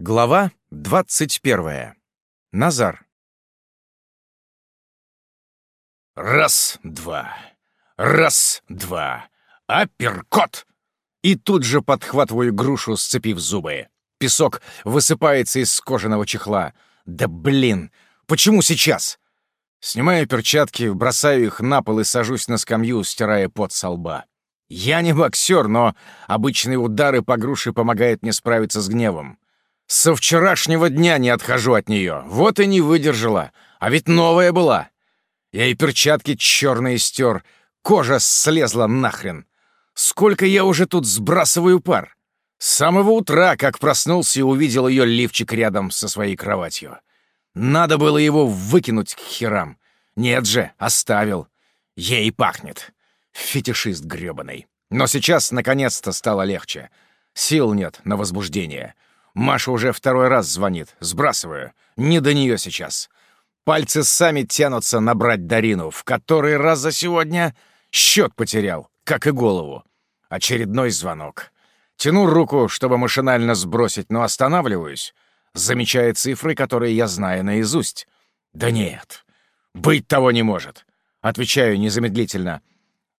Глава двадцать первая. Назар. Раз, два. Раз, два. Апперкот! И тут же подхватываю грушу, сцепив зубы. Песок высыпается из кожаного чехла. Да блин, почему сейчас? Снимаю перчатки, бросаю их на пол и сажусь на скамью, стирая пот со лба. Я не боксер, но обычные удары по груше помогают мне справиться с гневом. Со вчерашнего дня не отхожу от нее. Вот и не выдержала. А ведь новая была. Я и перчатки черные стер. Кожа слезла нахрен. Сколько я уже тут сбрасываю пар. С самого утра, как проснулся и увидел ее лифчик рядом со своей кроватью. Надо было его выкинуть к херам. Нет же, оставил. Ей пахнет. Фетишист грёбаный. Но сейчас, наконец-то, стало легче. Сил нет на возбуждение. Маша уже второй раз звонит. Сбрасываю. Не до нее сейчас. Пальцы сами тянутся набрать Дарину. В который раз за сегодня счет потерял, как и голову. Очередной звонок. Тяну руку, чтобы машинально сбросить, но останавливаюсь, замечая цифры, которые я знаю наизусть. Да нет, быть того не может. Отвечаю незамедлительно.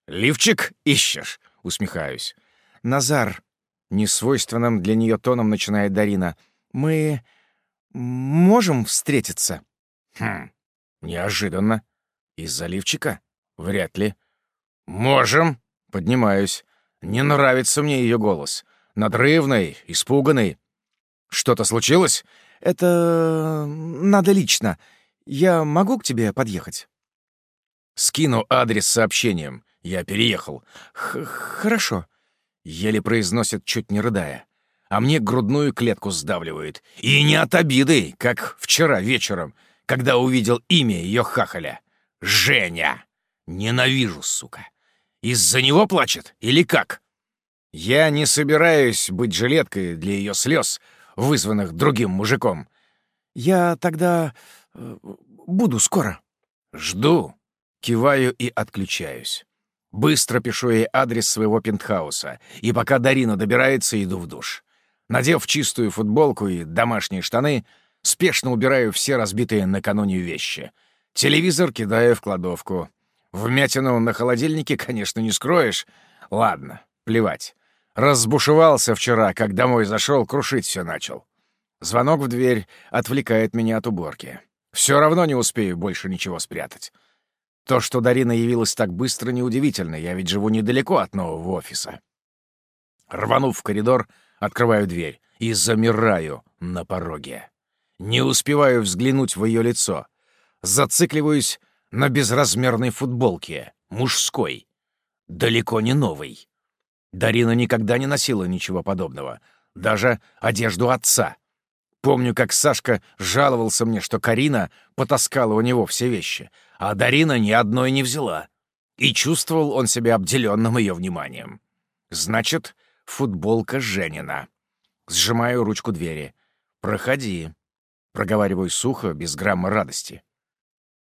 «Лифчик ищешь?» — усмехаюсь. «Назар, Несвойственным для нее тоном начинает Дарина. «Мы можем встретиться?» «Хм, неожиданно. Из заливчика? Вряд ли». «Можем!» — поднимаюсь. Не нравится мне ее голос. Надрывный, испуганный. «Что-то случилось?» «Это... надо лично. Я могу к тебе подъехать?» Скину адрес сообщением. Я переехал. Х «Хорошо». Еле произносит, чуть не рыдая. А мне грудную клетку сдавливают. И не от обиды, как вчера вечером, когда увидел имя ее хахаля. Женя! Ненавижу, сука. Из-за него плачет или как? Я не собираюсь быть жилеткой для ее слез, вызванных другим мужиком. Я тогда э, буду скоро. Жду. Киваю и отключаюсь. Быстро пишу ей адрес своего пентхауса, и пока Дарина добирается, иду в душ. Надев чистую футболку и домашние штаны, спешно убираю все разбитые накануне вещи. Телевизор кидаю в кладовку. Вмятину на холодильнике, конечно, не скроешь. Ладно, плевать. Разбушевался вчера, как домой зашел, крушить все начал. Звонок в дверь отвлекает меня от уборки. Все равно не успею больше ничего спрятать. То, что Дарина явилась так быстро, неудивительно. Я ведь живу недалеко от нового офиса. Рванув в коридор, открываю дверь и замираю на пороге. Не успеваю взглянуть в ее лицо. Зацикливаюсь на безразмерной футболке, мужской, далеко не новой. Дарина никогда не носила ничего подобного, даже одежду отца. Помню, как Сашка жаловался мне, что Карина потаскала у него все вещи, а Дарина ни одной не взяла. И чувствовал он себя обделенным ее вниманием. Значит, футболка Женина. Сжимаю ручку двери. «Проходи», — проговариваю сухо, без грамма радости.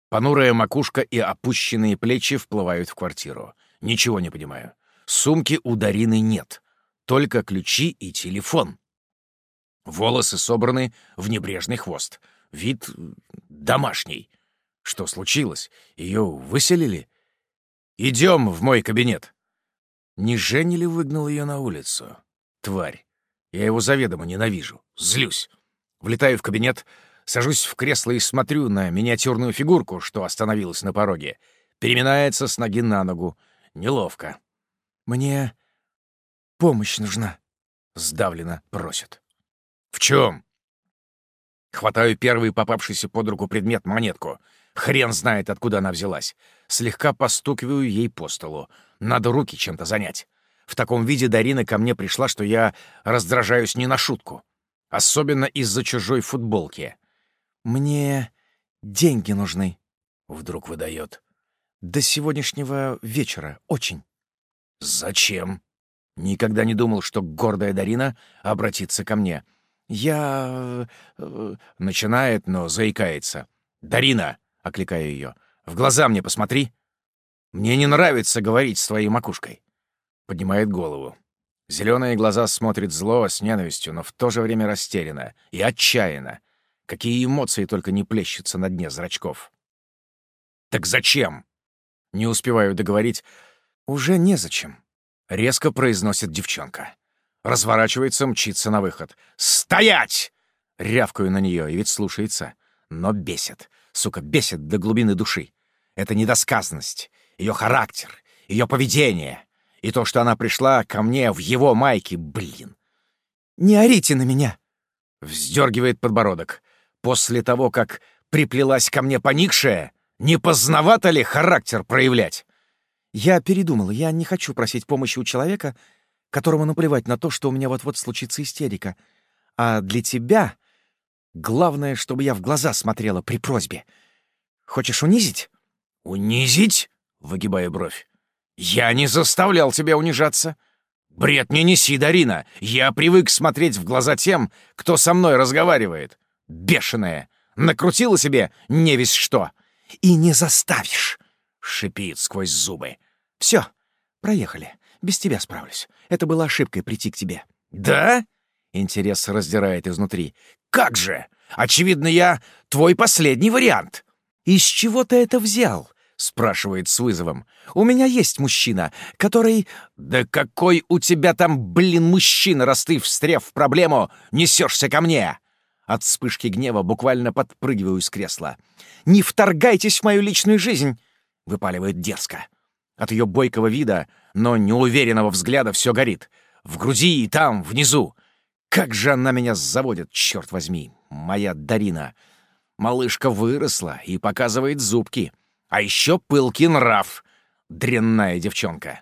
Понурая макушка и опущенные плечи вплывают в квартиру. Ничего не понимаю. Сумки у Дарины нет. Только ключи и телефон. Волосы собраны в небрежный хвост. Вид домашний. Что случилось? Ее выселили? Идем в мой кабинет. Не Женя ли выгнал ее на улицу? Тварь. Я его заведомо ненавижу. Злюсь. Влетаю в кабинет, сажусь в кресло и смотрю на миниатюрную фигурку, что остановилась на пороге. Переминается с ноги на ногу. Неловко. «Мне помощь нужна», — сдавленно просит. «В чем?» Хватаю первый попавшийся под руку предмет — монетку. Хрен знает, откуда она взялась. Слегка постукиваю ей по столу. Надо руки чем-то занять. В таком виде Дарина ко мне пришла, что я раздражаюсь не на шутку. Особенно из-за чужой футболки. «Мне деньги нужны», — вдруг выдает. «До сегодняшнего вечера. Очень». «Зачем?» Никогда не думал, что гордая Дарина обратится ко мне. «Я...» э, — начинает, но заикается. «Дарина!» — окликаю ее. «В глаза мне посмотри!» «Мне не нравится говорить с твоей макушкой!» Поднимает голову. Зеленые глаза смотрят зло, с ненавистью, но в то же время растерянно и отчаянно. Какие эмоции только не плещутся на дне зрачков. «Так зачем?» Не успеваю договорить. «Уже незачем», — резко произносит девчонка. Разворачивается, мчится на выход. «Стоять!» Рявкаю на нее, и ведь слушается. Но бесит. Сука, бесит до глубины души. Это недосказанность, ее характер, ее поведение. И то, что она пришла ко мне в его майке, блин. «Не орите на меня!» Вздергивает подбородок. После того, как приплелась ко мне поникшая, не поздновато ли характер проявлять? Я передумал. Я не хочу просить помощи у человека, которому наплевать на то, что у меня вот-вот случится истерика. А для тебя главное, чтобы я в глаза смотрела при просьбе. Хочешь унизить? Унизить? Выгибая бровь. «Я не заставлял тебя унижаться. Бред не неси, Дарина. Я привык смотреть в глаза тем, кто со мной разговаривает. Бешеная. Накрутила себе не весь что. И не заставишь!» — шипит сквозь зубы. «Все, проехали. Без тебя справлюсь. Это была ошибкой прийти к тебе». «Да?» — интерес раздирает изнутри. «Как же! Очевидно, я твой последний вариант!» «Из чего ты это взял?» спрашивает с вызовом. «У меня есть мужчина, который...» «Да какой у тебя там, блин, мужчина, раз ты, встрев проблему, несешься ко мне?» От вспышки гнева буквально подпрыгиваю с кресла. «Не вторгайтесь в мою личную жизнь!» — выпаливает дерзко. От ее бойкого вида, но неуверенного взгляда все горит. В груди и там, внизу. Как же она меня заводит, черт возьми, моя Дарина. Малышка выросла и показывает зубки. А еще пылкий нрав, дрянная девчонка.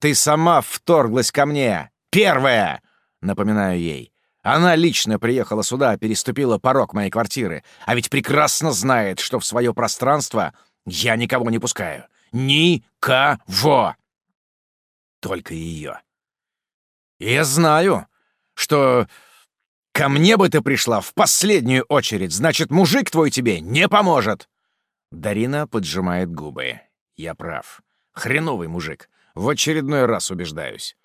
Ты сама вторглась ко мне, первая, напоминаю ей. Она лично приехала сюда, переступила порог моей квартиры, а ведь прекрасно знает, что в свое пространство я никого не пускаю. Никого! Только ее. Я знаю, что ко мне бы ты пришла в последнюю очередь, значит, мужик твой тебе не поможет. Дарина поджимает губы. Я прав. Хреновый мужик. В очередной раз убеждаюсь.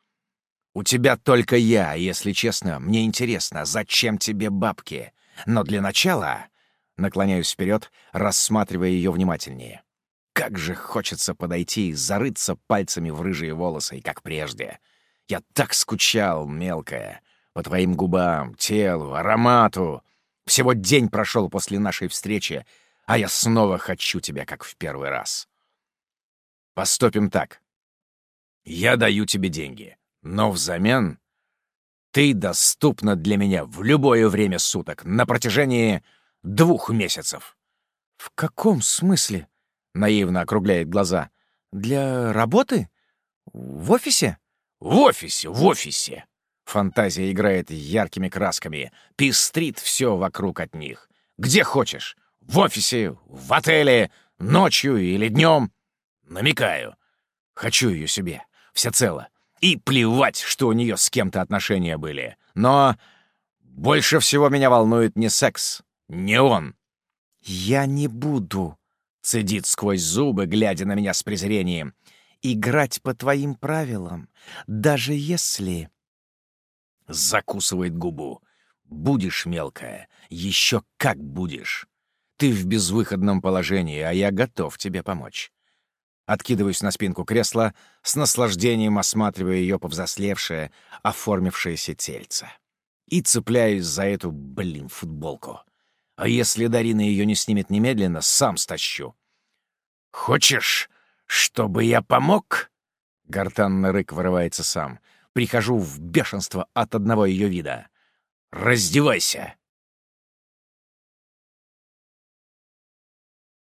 У тебя только я, если честно. Мне интересно, зачем тебе бабки? Но для начала... Наклоняюсь вперед, рассматривая ее внимательнее. Как же хочется подойти и зарыться пальцами в рыжие волосы, как прежде. Я так скучал, мелкая, по твоим губам, телу, аромату. Всего день прошел после нашей встречи, а я снова хочу тебя, как в первый раз. Поступим так. Я даю тебе деньги, но взамен ты доступна для меня в любое время суток на протяжении двух месяцев. В каком смысле? Наивно округляет глаза. Для работы? В офисе? В офисе, в офисе. Фантазия играет яркими красками, пестрит все вокруг от них. Где хочешь, в офисе, в отеле, ночью или днем. Намекаю. Хочу ее себе, всецело. И плевать, что у нее с кем-то отношения были. Но больше всего меня волнует не секс, не он. «Я не буду», — цедит сквозь зубы, глядя на меня с презрением, «играть по твоим правилам, даже если...» Закусывает губу. «Будешь, мелкая, еще как будешь. Ты в безвыходном положении, а я готов тебе помочь. Откидываюсь на спинку кресла, с наслаждением осматривая ее повзрослевшее, оформившееся тельце. И цепляюсь за эту, блин, футболку. А если Дарина ее не снимет немедленно, сам стащу. «Хочешь, чтобы я помог?» Гортанный рык вырывается сам. Прихожу в бешенство от одного ее вида. «Раздевайся!»